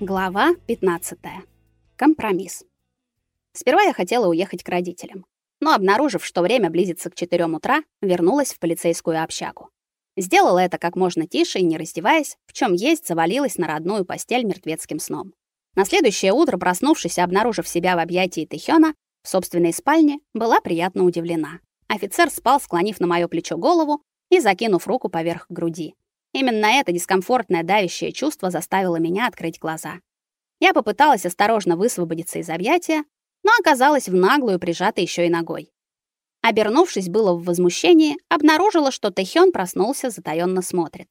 Глава 15. Компромисс. Сперва я хотела уехать к родителям, но обнаружив, что время близится к 4 утра, вернулась в полицейскую общагу. Сделала это как можно тише и не раздеваясь, в чем есть, завалилась на родную постель мертвецким сном. На следующее утро, проснувшись и обнаружив себя в объятии Тэхёна в собственной спальне, была приятно удивлена. Офицер спал, склонив на моё плечо голову и закинув руку поверх груди. Именно это дискомфортное давящее чувство заставило меня открыть глаза. Я попыталась осторожно высвободиться из объятия, но оказалась в наглую прижата еще и ногой. Обернувшись было в возмущении, обнаружила, что Тэхён проснулся, затаённо смотрит.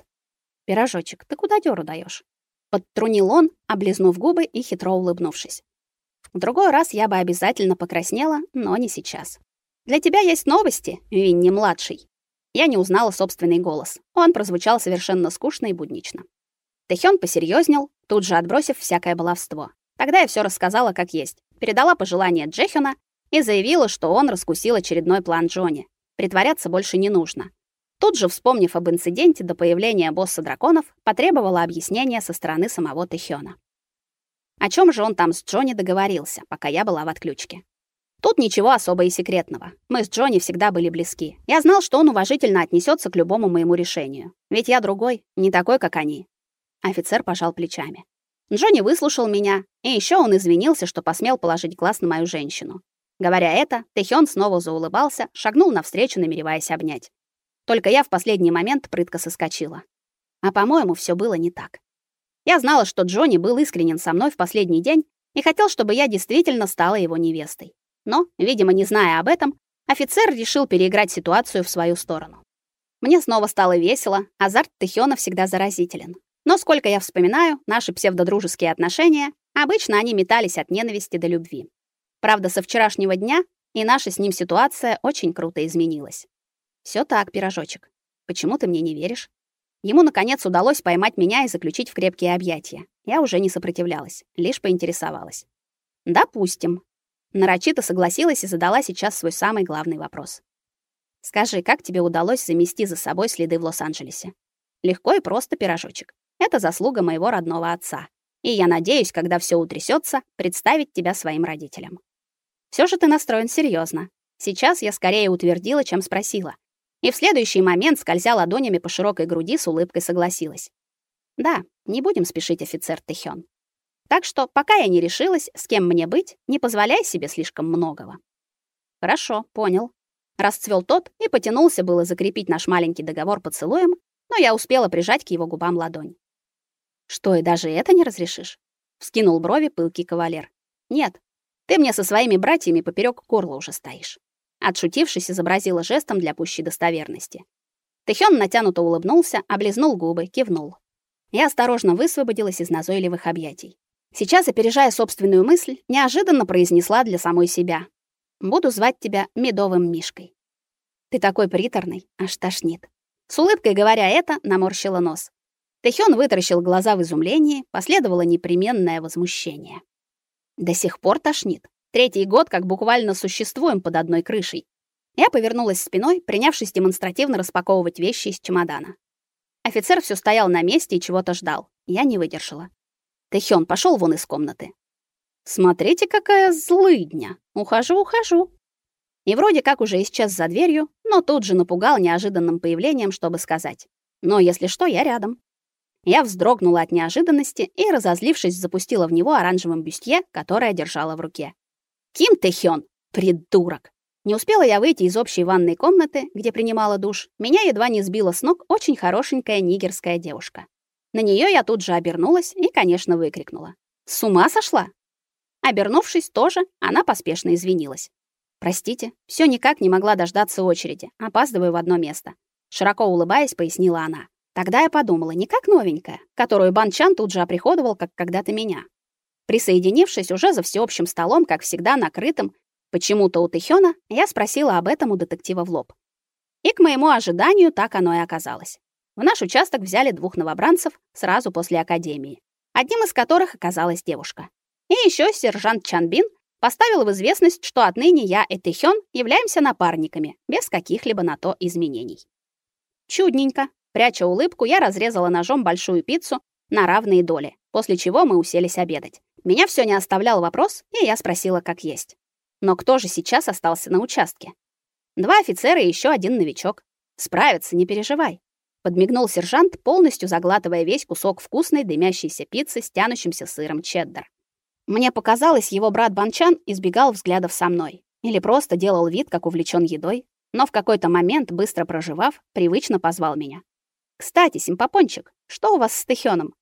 «Пирожочек, ты куда дёру даёшь?» Подтрунил он, облизнув губы и хитро улыбнувшись. В другой раз я бы обязательно покраснела, но не сейчас. «Для тебя есть новости, Винни-младший», я не узнала собственный голос. Он прозвучал совершенно скучно и буднично. Тэхён посерьезнел, тут же отбросив всякое баловство. Тогда я все рассказала как есть. Передала пожелания Джехёна и заявила, что он раскусил очередной план Джонни. Притворяться больше не нужно. Тут же, вспомнив об инциденте до появления босса драконов, потребовала объяснения со стороны самого Тэхёна. О чем же он там с Джонни договорился, пока я была в отключке? Тут ничего особо и секретного. Мы с Джонни всегда были близки. Я знал, что он уважительно отнесется к любому моему решению. Ведь я другой, не такой, как они. Офицер пожал плечами. Джонни выслушал меня, и еще он извинился, что посмел положить глаз на мою женщину. Говоря это, Тэхён снова заулыбался, шагнул навстречу, намереваясь обнять. Только я в последний момент прытко соскочила. А по-моему, все было не так. Я знала, что Джонни был искренен со мной в последний день и хотел, чтобы я действительно стала его невестой. Но, видимо, не зная об этом, офицер решил переиграть ситуацию в свою сторону. Мне снова стало весело, азарт Тэхёна всегда заразителен. Но сколько я вспоминаю наши псевдодружеские отношения, обычно они метались от ненависти до любви. Правда, со вчерашнего дня и наша с ним ситуация очень круто изменилась. Все так, пирожочек. Почему ты мне не веришь? Ему наконец удалось поймать меня и заключить в крепкие объятия. Я уже не сопротивлялась, лишь поинтересовалась. Допустим, Нарочито согласилась и задала сейчас свой самый главный вопрос. Скажи, как тебе удалось замести за собой следы в Лос-Анджелесе? Легко и просто, пирожочек. Это заслуга моего родного отца. И я надеюсь, когда все утрясется, представить тебя своим родителям. Все же ты настроен серьезно. Сейчас я скорее утвердила, чем спросила. И в следующий момент, скользя ладонями по широкой груди, с улыбкой согласилась. Да, не будем спешить, офицер Тэхён. Так что, пока я не решилась, с кем мне быть, не позволяй себе слишком многого. Хорошо, понял. Расцвел тот и потянулся было закрепить наш маленький договор поцелуем, но я успела прижать к его губам ладонь. Что и даже это не разрешишь? Вскинул брови пылкий кавалер. Нет. Ты мне со своими братьями поперек горла уже стоишь. Отшутившись, изобразила жестом для пущей достоверности. Тэхён натянуто улыбнулся, облизнул губы, кивнул. Я осторожно высвободилась из назойливых объятий. Сейчас, опережая собственную мысль, неожиданно произнесла для самой себя: "Буду звать тебя медовым мишкой". Ты такой приторный, аж тошнит. С улыбкой говоря это, наморщила нос. Тэхён вытаращил глаза в изумлении, последовало непременное возмущение. До сих пор тошнит. Третий год как буквально существуем под одной крышей. Я повернулась спиной, принявшись демонстративно распаковывать вещи из чемодана. Офицер все стоял на месте и чего-то ждал. Я не выдержала. Тэхён пошел вон из комнаты. Смотрите, какая злыдня. Ухожу, ухожу. И вроде как уже исчез за дверью, но тут же напугал неожиданным появлением, чтобы сказать: "Но если что, я рядом". Я вздрогнула от неожиданности и, разозлившись, запустила в него оранжевым бюстье, которое держала в руке. Ким Тэхён, придурок. Не успела я выйти из общей ванной комнаты, где принимала душ. Меня едва не сбила с ног очень хорошенькая нигерская девушка. На нее я тут же обернулась и, конечно, выкрикнула: "С ума сошла?" Обернувшись тоже, она поспешно извинилась. Простите, все никак не могла дождаться очереди. Опаздываю в одно место. Широко улыбаясь, пояснила она. Тогда я подумала, не как новенькая, которую Банчан тут же оприходовал, как когда-то меня. Присоединившись уже за всеобщим столом, как всегда накрытым, почему-то у Тэхёна, я спросила об этом у детектива в лоб. И к моему ожиданию так оно и оказалось. В наш участок взяли двух новобранцев сразу после академии, одним из которых оказалась девушка. И еще сержант Чанбин поставил в известность, что отныне я и Тэхён являемся напарниками, без каких-либо на то изменений. Чудненько. Пряча улыбку, я разрезала ножом большую пиццу на равные доли, после чего мы уселись обедать. Меня все не оставлял вопрос, и я спросила, как есть. Но кто же сейчас остался на участке? Два офицера и еще один новичок. Справятся, не переживай. Подмигнул сержант, полностью заглатывая весь кусок вкусной дымящейся пиццы с тянущимся сыром чеддер. Мне показалось, его брат Банчан избегал взглядов со мной или просто делал вид, как увлечен едой, но в какой-то момент, быстро проживав, привычно позвал меня. Кстати, симпопончик, что у вас с Тэхёном?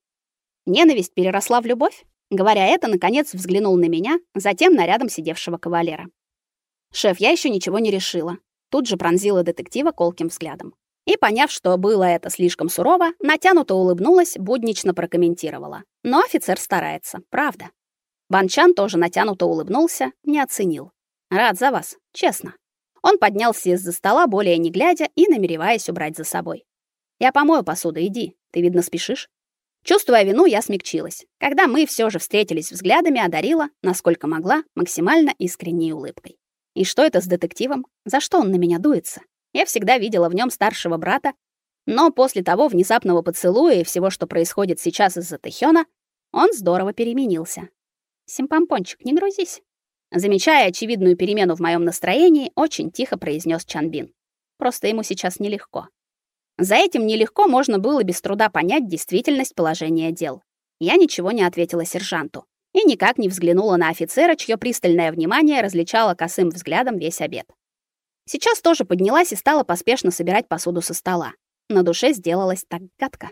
Ненависть переросла в любовь? Говоря это, наконец взглянул на меня, затем на рядом сидевшего кавалера. Шеф, я еще ничего не решила. Тут же пронзила детектива колким взглядом. И, поняв, что было это слишком сурово, натянуто улыбнулась, буднично прокомментировала. Но офицер старается, правда. Банчан тоже натянуто улыбнулся, не оценил. Рад за вас, честно. Он поднялся из-за стола, более не глядя и намереваясь убрать за собой. Я помою посуду, иди. Ты видно спешишь. Чувствуя вину, я смягчилась. Когда мы все же встретились взглядами, одарила, насколько могла, максимально искренней улыбкой. И что это с детективом? За что он на меня дуется? Я всегда видела в нем старшего брата, но после того внезапного поцелуя и всего, что происходит сейчас из-за Тэхёна, он здорово переменился. Симпампончик, не грузись. Замечая очевидную перемену в моем настроении, очень тихо произнес Чанбин. Просто ему сейчас нелегко. За этим нелегко можно было без труда понять действительность положения дел. Я ничего не ответила сержанту и никак не взглянула на офицера, чье пристальное внимание различало косым взглядом весь обед. Сейчас тоже поднялась и стала поспешно собирать посуду со стола. На душе сделалось так гадко.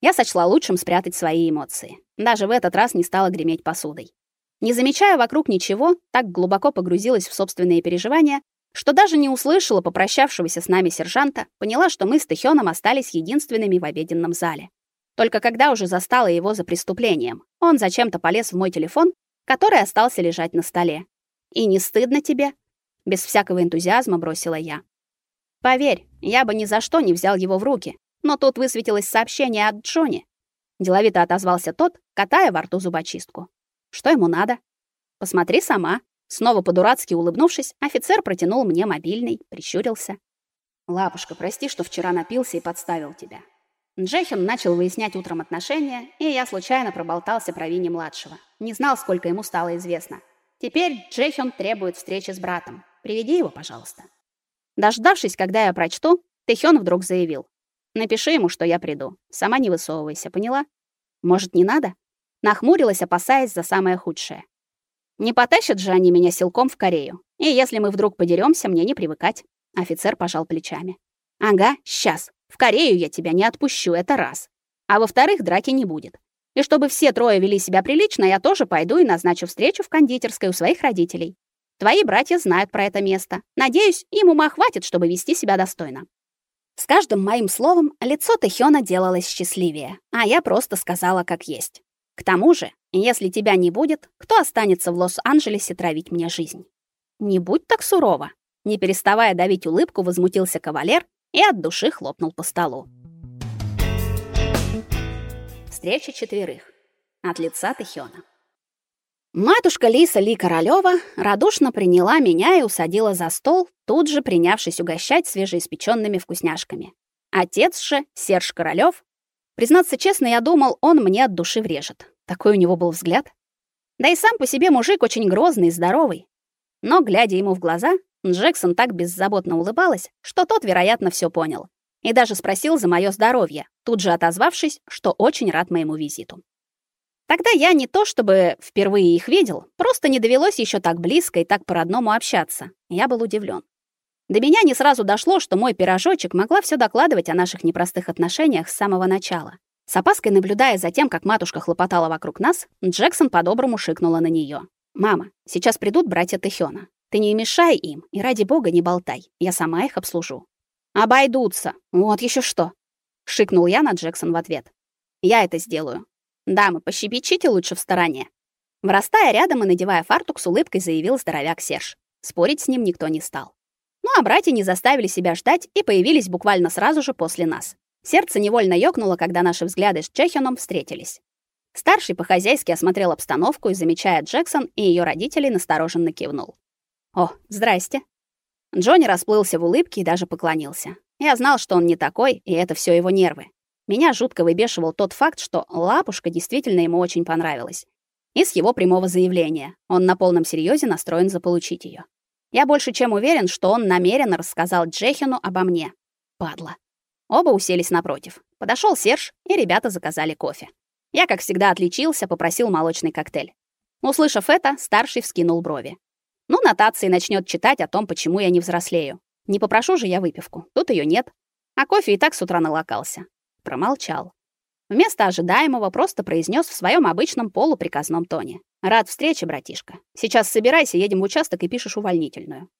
Я сочла лучшим спрятать свои эмоции. Даже в этот раз не стала греметь посудой. Не замечая вокруг ничего, так глубоко погрузилась в собственные переживания, что даже не услышала попрощавшегося с нами сержанта, поняла, что мы с Тэхёном остались единственными в обеденном зале. Только когда уже застала его за преступлением, он зачем-то полез в мой телефон, который остался лежать на столе. «И не стыдно тебе?» Без всякого энтузиазма бросила я. «Поверь, я бы ни за что не взял его в руки, но тут высветилось сообщение от Джонни». Деловито отозвался тот, катая во рту зубочистку. «Что ему надо?» «Посмотри сама», Снова по-дурацки улыбнувшись, офицер протянул мне мобильный, прищурился. «Лапушка, прости, что вчера напился и подставил тебя». Джехин начал выяснять утром отношения, и я случайно проболтался про Винни младшего. Не знал, сколько ему стало известно. Теперь Джехин требует встречи с братом. Приведи его, пожалуйста. Дождавшись, когда я прочту, Тэхён вдруг заявил: "Напиши ему, что я приду. Сама не высовывайся, поняла? Может, не надо?" Нахмурилась, опасаясь за самое худшее. Не потащат же они меня силком в Корею. И если мы вдруг подеремся, мне не привыкать. Офицер пожал плечами. Ага, сейчас. В Корею я тебя не отпущу, это раз. А во-вторых, драки не будет. И чтобы все трое вели себя прилично, я тоже пойду и назначу встречу в кондитерской у своих родителей. Твои братья знают про это место. Надеюсь, им ума хватит, чтобы вести себя достойно. С каждым моим словом лицо Тэхёна делалось счастливее, а я просто сказала как есть. К тому же, если тебя не будет, кто останется в Лос-Анджелесе травить мне жизнь? Не будь так сурова. Не переставая давить улыбку, возмутился кавалер и от души хлопнул по столу. Встреча четверых. От лица Тэхёна. Матушка Лиса Ли Королёва радушно приняла меня и усадила за стол, тут же принявшись угощать свежеиспечёнными вкусняшками. Отец же, Серж Королёв, Признаться честно, я думал, он мне от души врежет. Такой у него был взгляд. Да и сам по себе мужик очень грозный и здоровый. Но, глядя ему в глаза, Джексон так беззаботно улыбалась, что тот, вероятно, все понял. И даже спросил за мое здоровье, тут же отозвавшись, что очень рад моему визиту. Тогда я не то чтобы впервые их видел, просто не довелось еще так близко и так по-родному общаться. Я был удивлен. До меня не сразу дошло, что мой пирожочек могла все докладывать о наших непростых отношениях с самого начала. С опаской наблюдая за тем, как матушка хлопотала вокруг нас, Джексон по-доброму шикнула на нее. «Мама, сейчас придут братья Тэхёна. Ты не мешай им и ради бога не болтай. Я сама их обслужу». «Обойдутся. Вот еще что!» — шикнул я на Джексон в ответ. «Я это сделаю. Дамы, пощебечите лучше в стороне». Врастая рядом и надевая фартук, с улыбкой заявил здоровяк Серж. Спорить с ним никто не стал. Ну а братья не заставили себя ждать и появились буквально сразу же после нас. Сердце невольно ёкнуло, когда наши взгляды с Чехином встретились. Старший по-хозяйски осмотрел обстановку и, замечая Джексон и ее родителей, настороженно кивнул. «О, здрасте». Джонни расплылся в улыбке и даже поклонился. Я знал, что он не такой, и это все его нервы. Меня жутко выбешивал тот факт, что лапушка действительно ему очень понравилась. И с его прямого заявления он на полном серьезе настроен заполучить ее. Я больше чем уверен, что он намеренно рассказал Джехину обо мне. Падла. Оба уселись напротив. Подошел Серж, и ребята заказали кофе. Я, как всегда, отличился, попросил молочный коктейль. Услышав это, старший вскинул брови. Ну, нотации начнет читать о том, почему я не взрослею. Не попрошу же я выпивку. Тут ее нет. А кофе и так с утра налокался. Промолчал. Вместо ожидаемого просто произнес в своем обычном полуприказном тоне: "Рад встрече, братишка. Сейчас собирайся, едем в участок и пишешь увольнительную".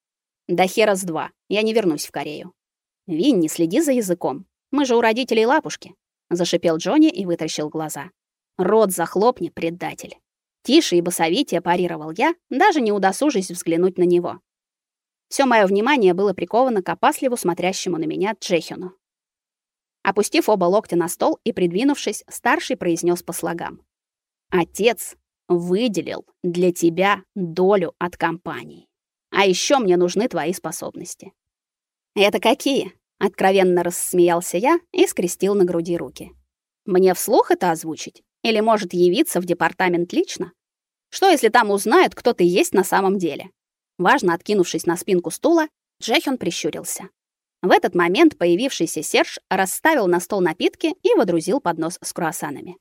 Да хера с два. Я не вернусь в Корею. Винни, следи за языком. Мы же у родителей лапушки, зашипел Джонни и вытаращил глаза. Рот захлопни, предатель. Тише и басовитее парировал я, даже не удосужившись взглянуть на него. Все мое внимание было приковано к опасливо смотрящему на меня Джехину. Опустив оба локтя на стол и придвинувшись, старший произнес по слогам: "Отец выделил для тебя долю от компании. А еще мне нужны твои способности". "Это какие?" откровенно рассмеялся я и скрестил на груди руки. "Мне вслух это озвучить или может явиться в департамент лично? Что если там узнают, кто ты есть на самом деле?" Важно откинувшись на спинку стула, Джехин прищурился. В этот момент появившийся Серж расставил на стол напитки и водрузил поднос с круассанами.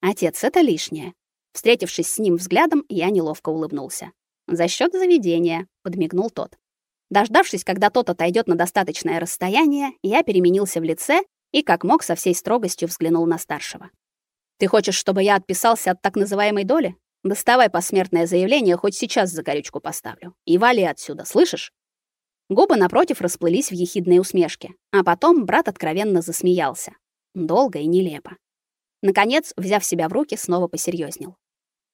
Отец, это лишнее. Встретившись с ним взглядом, я неловко улыбнулся. За счет заведения, подмигнул тот. Дождавшись, когда тот отойдет на достаточное расстояние, я переменился в лице и как мог со всей строгостью взглянул на старшего. Ты хочешь, чтобы я отписался от так называемой доли? Доставай посмертное заявление, хоть сейчас за горючку поставлю. И вали отсюда, слышишь? Губы напротив расплылись в ехидной усмешке, а потом брат откровенно засмеялся. Долго и нелепо. Наконец, взяв себя в руки, снова посерьезнел.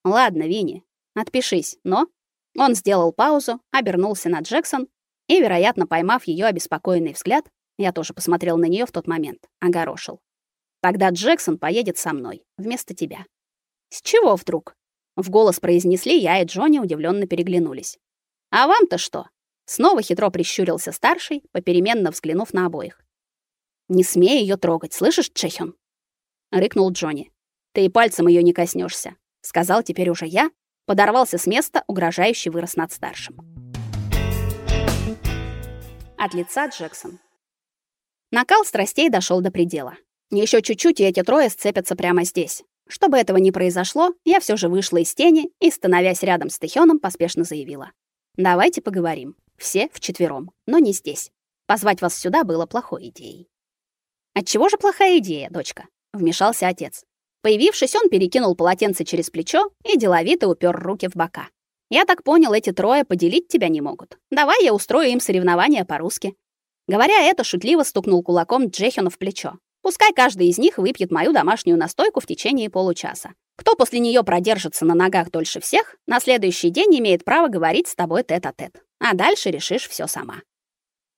Ладно, Винни, отпишись, но он сделал паузу, обернулся на Джексон и, вероятно, поймав ее обеспокоенный взгляд, я тоже посмотрел на нее в тот момент, огорошил. Тогда Джексон поедет со мной вместо тебя. С чего вдруг? В голос произнесли я и Джонни удивленно переглянулись. А вам-то что? Снова хитро прищурился старший, попеременно взглянув на обоих. Не смей ее трогать, слышишь, Чехин? рыкнул Джонни. Ты и пальцем ее не коснешься, сказал теперь уже я, подорвался с места, угрожающе вырос над старшим. От лица Джексон. Накал страстей дошел до предела. Еще чуть-чуть, и эти трое сцепятся прямо здесь. Чтобы этого не произошло, я все же вышла из тени и, становясь рядом с Тэхёном, поспешно заявила: "Давайте поговорим". Все вчетвером, но не здесь. Позвать вас сюда было плохой идеей. Отчего же плохая идея, дочка? вмешался отец. Появившись, он перекинул полотенце через плечо и деловито упер руки в бока. Я так понял, эти трое поделить тебя не могут. Давай я устрою им соревнования по-русски. Говоря это, шутливо стукнул кулаком Джехину в плечо. Пускай каждый из них выпьет мою домашнюю настойку в течение получаса. Кто после нее продержится на ногах дольше всех, на следующий день имеет право говорить с тобой тет-а-тет. -тет. А дальше решишь все сама.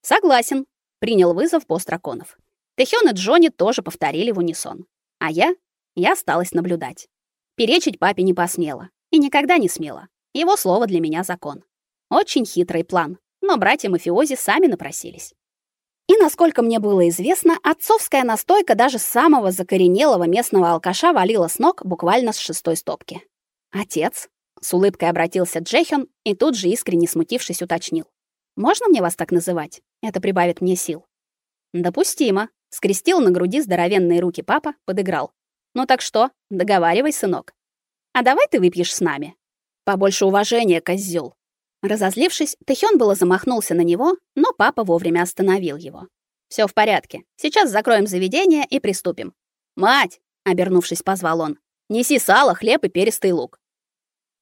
Согласен, принял вызов босс драконов. Тэхён и Джонни тоже повторили в унисон. А я? Я осталась наблюдать. Перечить папе не посмела. И никогда не смела. Его слово для меня закон. Очень хитрый план, но братья мафиози сами напросились. И насколько мне было известно, отцовская настойка даже самого закоренелого местного алкаша валила с ног буквально с шестой стопки. Отец с улыбкой обратился Джехен и тут же искренне смутившись уточнил: "Можно мне вас так называть? Это прибавит мне сил". "Допустимо", скрестил на груди здоровенные руки папа, подыграл. "Ну так что, договаривай, сынок. А давай ты выпьешь с нами. Побольше уважения, козёл. Разозлившись, Тэхён было замахнулся на него, но папа вовремя остановил его. Все в порядке. Сейчас закроем заведение и приступим. Мать, обернувшись, позвал он. Неси сало, хлеб и перистый лук.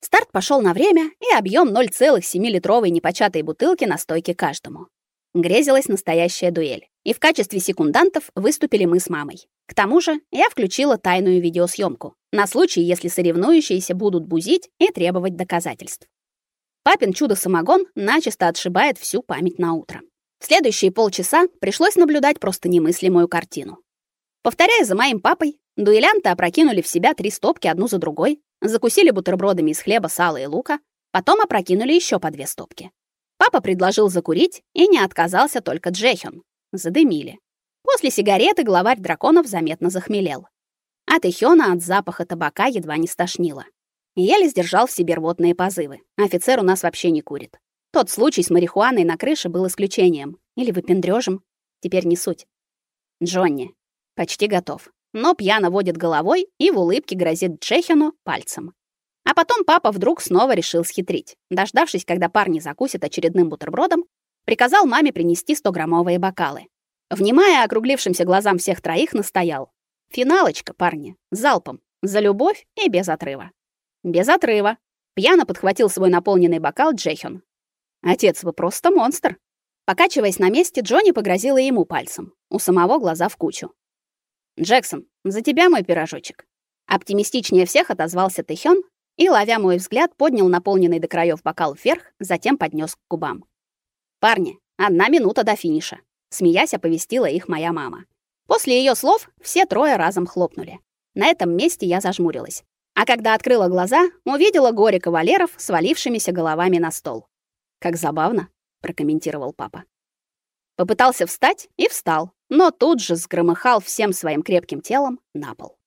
Старт пошел на время и объем 0,7-литровой непочатой бутылки на стойке каждому. Грезилась настоящая дуэль. И в качестве секундантов выступили мы с мамой. К тому же, я включила тайную видеосъемку на случай, если соревнующиеся будут бузить и требовать доказательств. Папин чудо-самогон начисто отшибает всю память на утро. В следующие полчаса пришлось наблюдать просто немыслимую картину. Повторяя за моим папой, дуэлянты опрокинули в себя три стопки одну за другой, закусили бутербродами из хлеба, сала и лука, потом опрокинули еще по две стопки. Папа предложил закурить, и не отказался только Джехен. Задымили. После сигареты главарь драконов заметно захмелел. А Тэхёна от запаха табака едва не стошнило. Еле сдержал в себе рвотные позывы. Офицер у нас вообще не курит. Тот случай с марихуаной на крыше был исключением. Или выпендрёжем. Теперь не суть. Джонни. Почти готов. Но пьяно водит головой и в улыбке грозит Джехину пальцем. А потом папа вдруг снова решил схитрить. Дождавшись, когда парни закусят очередным бутербродом, приказал маме принести 100-граммовые бокалы. Внимая округлившимся глазам всех троих, настоял. Финалочка, парни, залпом, за любовь и без отрыва. Без отрыва. Пьяно подхватил свой наполненный бокал Джехен. Отец, вы просто монстр. Покачиваясь на месте, Джонни погрозила ему пальцем. У самого глаза в кучу. Джексон, за тебя мой пирожочек. Оптимистичнее всех отозвался Тэхён и, ловя мой взгляд, поднял наполненный до краев бокал вверх, затем поднес к губам. Парни, одна минута до финиша, смеясь, оповестила их моя мама. После ее слов все трое разом хлопнули. На этом месте я зажмурилась. А когда открыла глаза, увидела горе кавалеров, свалившимися головами на стол. Как забавно, прокомментировал папа. Попытался встать и встал, но тут же сгромыхал всем своим крепким телом на пол.